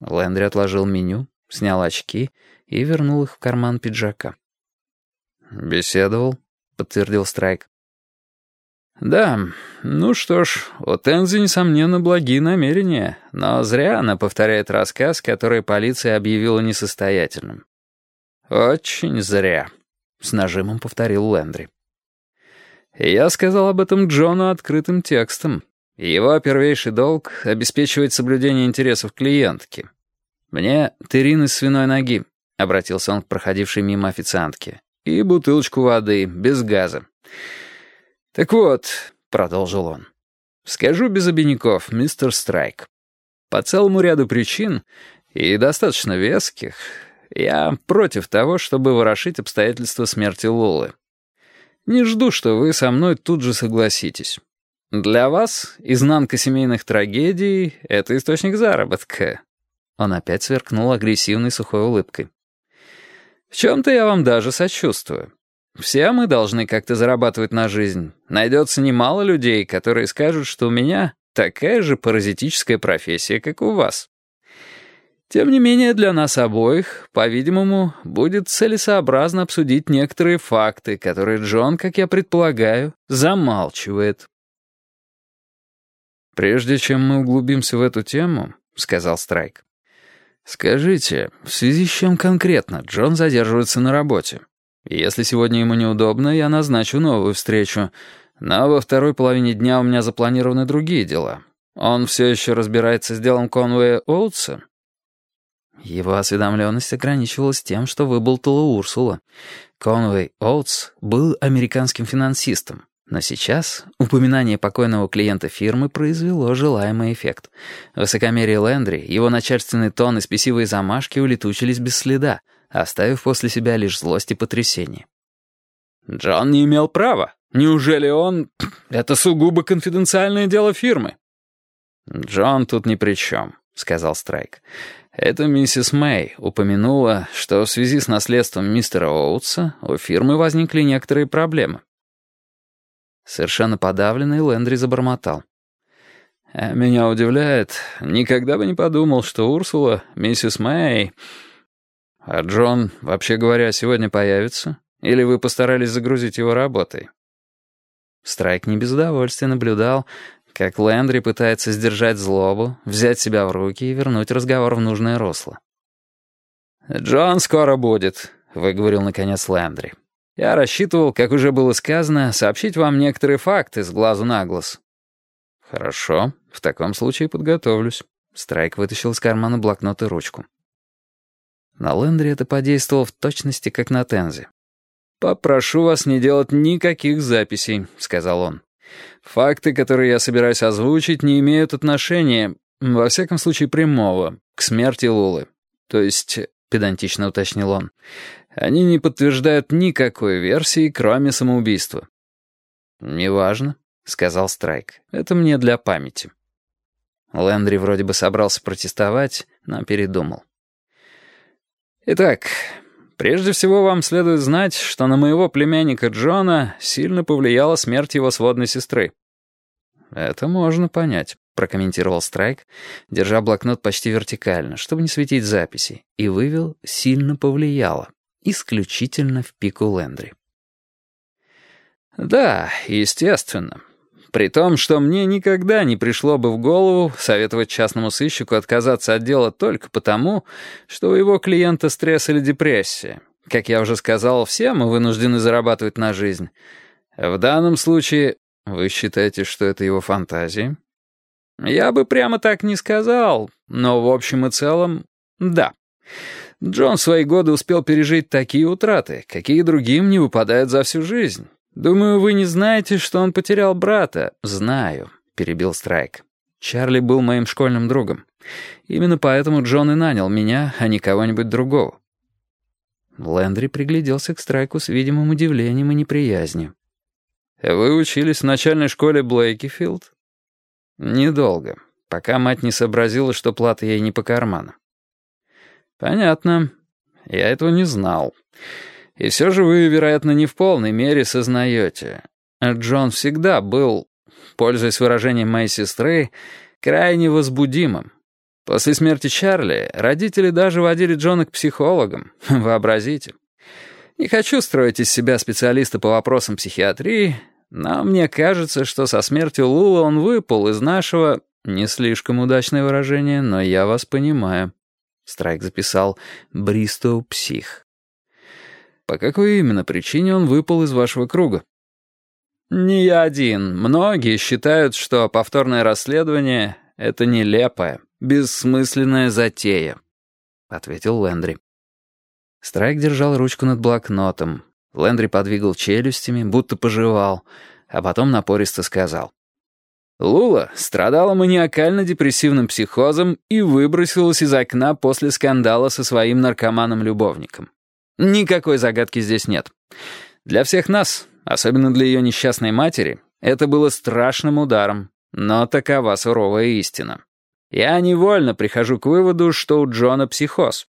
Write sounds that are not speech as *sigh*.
Лэндри отложил меню, снял очки и вернул их в карман пиджака. «Беседовал», — подтвердил Страйк. «Да, ну что ж, у Тензи, несомненно, благие намерения, но зря она повторяет рассказ, который полиция объявила несостоятельным». «Очень зря», — с нажимом повторил Лэндри. «Я сказал об этом Джону открытым текстом. Его первейший долг — обеспечивать соблюдение интересов клиентки. «Мне терин из свиной ноги», — обратился он к проходившей мимо официантке, «и бутылочку воды, без газа». «Так вот», — продолжил он, — «скажу без обиняков, мистер Страйк. По целому ряду причин, и достаточно веских, я против того, чтобы ворошить обстоятельства смерти Лолы. Не жду, что вы со мной тут же согласитесь». Для вас изнанка семейных трагедий — это источник заработка». Он опять сверкнул агрессивной сухой улыбкой. «В чем-то я вам даже сочувствую. Все мы должны как-то зарабатывать на жизнь. Найдется немало людей, которые скажут, что у меня такая же паразитическая профессия, как у вас. Тем не менее, для нас обоих, по-видимому, будет целесообразно обсудить некоторые факты, которые Джон, как я предполагаю, замалчивает». «Прежде чем мы углубимся в эту тему», — сказал Страйк, «скажите, в связи с чем конкретно Джон задерживается на работе? Если сегодня ему неудобно, я назначу новую встречу, но во второй половине дня у меня запланированы другие дела. Он все еще разбирается с делом Конвея Оутса?» Его осведомленность ограничивалась тем, что выболтала Урсула. Конвей Оутс был американским финансистом, но сейчас упоминание покойного клиента фирмы произвело желаемый эффект. Высокомерие Лэндри, его начальственный тон и спесивые замашки улетучились без следа, оставив после себя лишь злость и потрясение. «Джон не имел права. Неужели он... Это сугубо конфиденциальное дело фирмы?» «Джон тут ни при чем», — сказал Страйк. «Это миссис Мэй упомянула, что в связи с наследством мистера Оутса у фирмы возникли некоторые проблемы. Совершенно подавленный Лэндри забормотал. «Э, «Меня удивляет. Никогда бы не подумал, что Урсула, миссис Мэй... А Джон, вообще говоря, сегодня появится? Или вы постарались загрузить его работой?» Страйк не без удовольствия наблюдал, как Лэндри пытается сдержать злобу, взять себя в руки и вернуть разговор в нужное русло. «Джон скоро будет», — выговорил наконец Лэндри. Я рассчитывал, как уже было сказано, сообщить вам некоторые факты с глазу на глаз». «Хорошо, в таком случае подготовлюсь». Страйк вытащил из кармана блокнот и ручку. На Лендре это подействовало в точности, как на Тензе. «Попрошу вас не делать никаких записей», — сказал он. «Факты, которые я собираюсь озвучить, не имеют отношения, во всяком случае прямого, к смерти Лулы. То есть, — педантично уточнил он, они не подтверждают никакой версии, кроме самоубийства». «Неважно», — сказал Страйк. «Это мне для памяти». Лэндри вроде бы собрался протестовать, но передумал. «Итак, прежде всего вам следует знать, что на моего племянника Джона сильно повлияла смерть его сводной сестры». «Это можно понять», — прокомментировал Страйк, держа блокнот почти вертикально, чтобы не светить записи, и вывел «сильно повлияло» исключительно в пику Лэндри. «Да, естественно. При том, что мне никогда не пришло бы в голову советовать частному сыщику отказаться от дела только потому, что у его клиента стресс или депрессия. Как я уже сказал, все мы вынуждены зарабатывать на жизнь. В данном случае вы считаете, что это его фантазии? Я бы прямо так не сказал, но в общем и целом — да. Джон в свои годы успел пережить такие утраты, какие другим не выпадают за всю жизнь. Думаю, вы не знаете, что он потерял брата. Знаю, перебил Страйк. Чарли был моим школьным другом. Именно поэтому Джон и нанял меня, а не кого-нибудь другого. Лэндри пригляделся к Страйку с видимым удивлением и неприязнью. «Вы учились в начальной школе Блейкифилд?» «Недолго, пока мать не сообразила, что плата ей не по карману. «Понятно. Я этого не знал. И все же вы, вероятно, не в полной мере сознаете. Джон всегда был, пользуясь выражением моей сестры, крайне возбудимым. После смерти Чарли родители даже водили Джона к психологам. *laughs* Вообразите. Не хочу строить из себя специалиста по вопросам психиатрии, но мне кажется, что со смертью Лула он выпал из нашего... Не слишком удачное выражение, но я вас понимаю. Страйк записал «Бристоу псих». По какой именно причине он выпал из вашего круга? Не я один. Многие считают, что повторное расследование — это нелепое, бессмысленная затея», — ответил Лэндри. Страйк держал ручку над блокнотом. Лэндри подвигал челюстями, будто пожевал, а потом напористо сказал. Лула страдала маниакально-депрессивным психозом и выбросилась из окна после скандала со своим наркоманом-любовником. Никакой загадки здесь нет. Для всех нас, особенно для ее несчастной матери, это было страшным ударом, но такова суровая истина. Я невольно прихожу к выводу, что у Джона психоз.